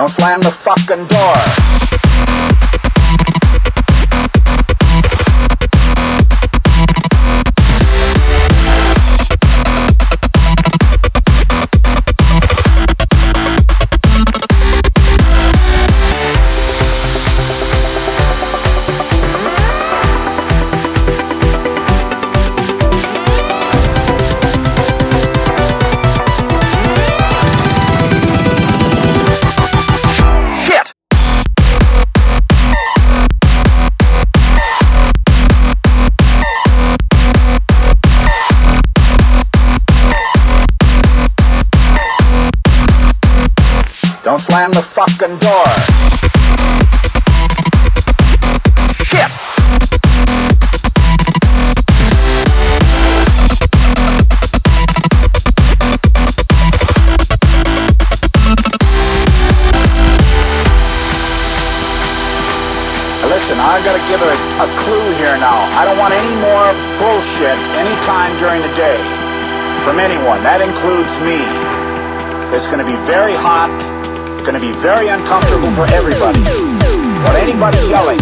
Don't slam the fucking door. Slam the fucking door. Shit! Listen, I gotta give a, a clue here now. I don't want any more bullshit anytime during the day from anyone. That includes me. It's gonna be very hot, going to be very uncomfortable for everybody. But anybody yelling,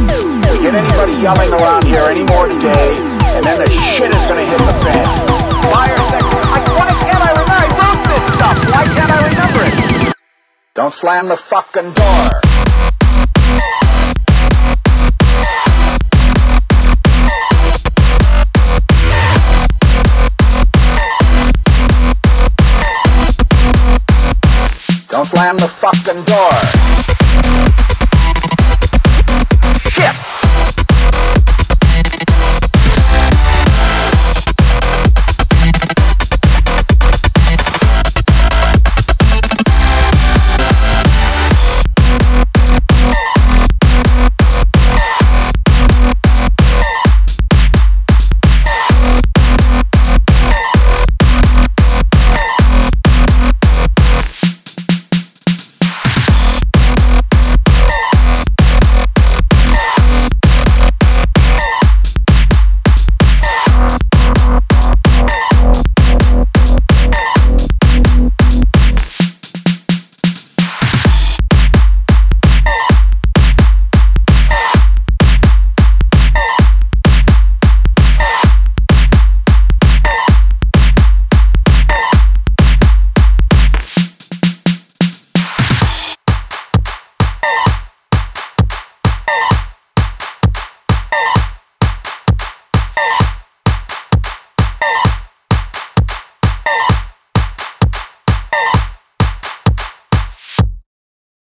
we get anybody yelling around here anymore today, and then the shit is going to hit the fan. Fire section. I, why can't I remember? I wrote this stuff. Why can't I remember it? Don't slam the fucking door. slam the fuck and dark.